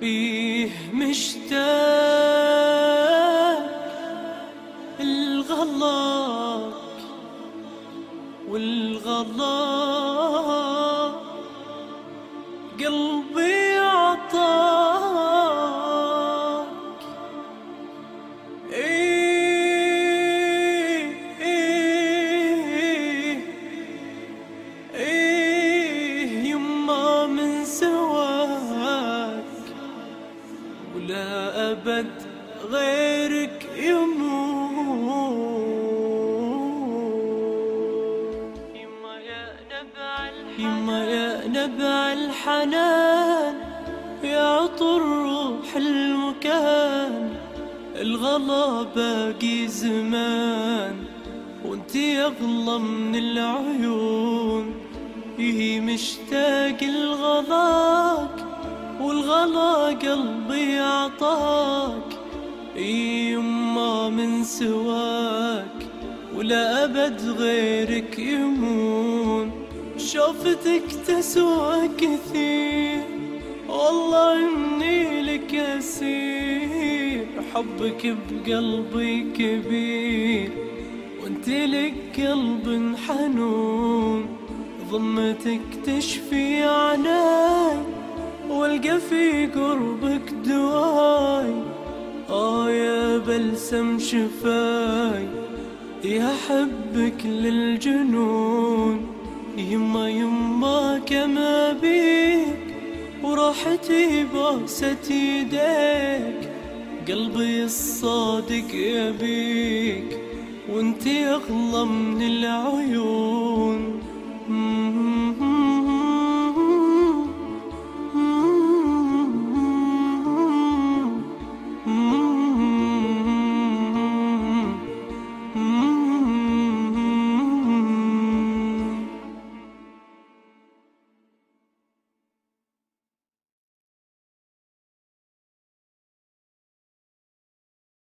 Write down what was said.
بيه مشتاق الغلاك والغلاك قلبي أبد غيرك يموت. يما يا نبع الحنان يا عطر روح المكان. الغلا باقي زمان وانت اغلى من العيون. هي مشتاق الغلاك والغلا قلبي عطاك يما من سواك ولا أبد غيرك يمون. شوفتك تسوى كثير والله إني لك أسير. حبك بقلبي كبير وأنت لك قلب حنون. ضمتك تشفي عناي والقى في قربك دواي. آه يا بلسم شفاي يا حبك للجنون. يما يما كما بيك وراحتي بوسة يديك. قلبي الصادق يبيك وانتي أغلى من العيون.